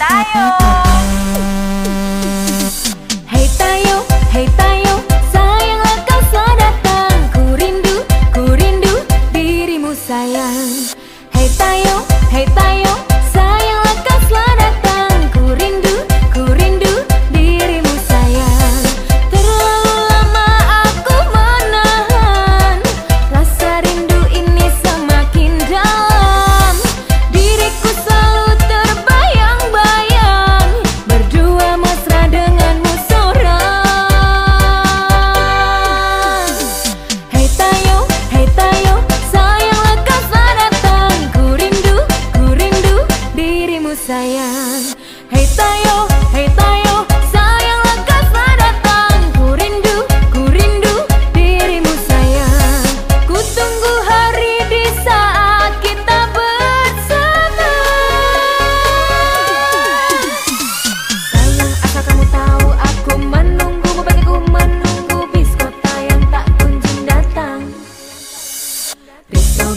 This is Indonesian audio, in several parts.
tayo. Hey tayo, hey tayo. Sayanglah kau telah datang. Ku rindu, ku rindu dirimu sayang. Hey tayo, hey tayo.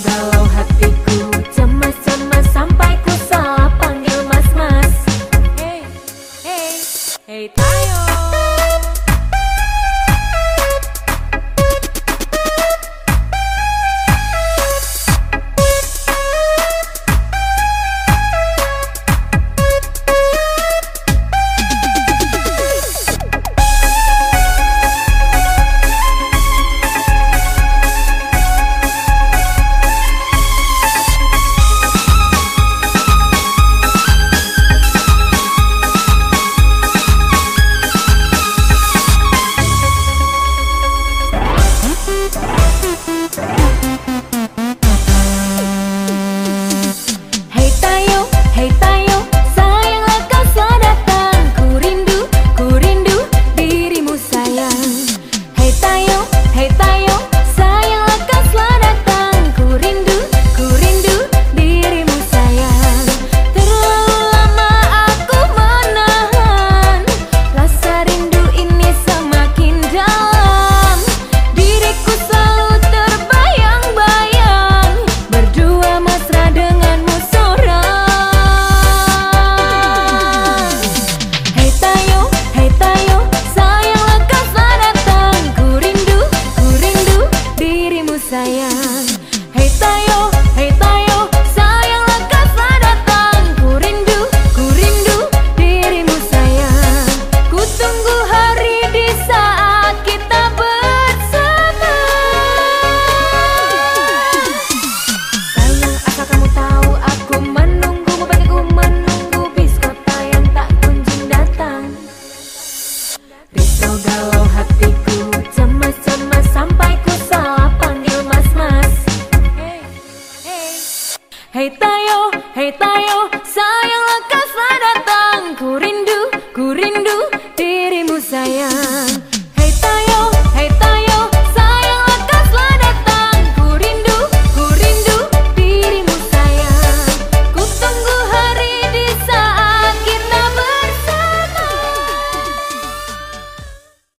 Kalau hatiku Cemas-cemas sampai ku salah panggil mas-mas. Hey, hey, hey Tayo. Música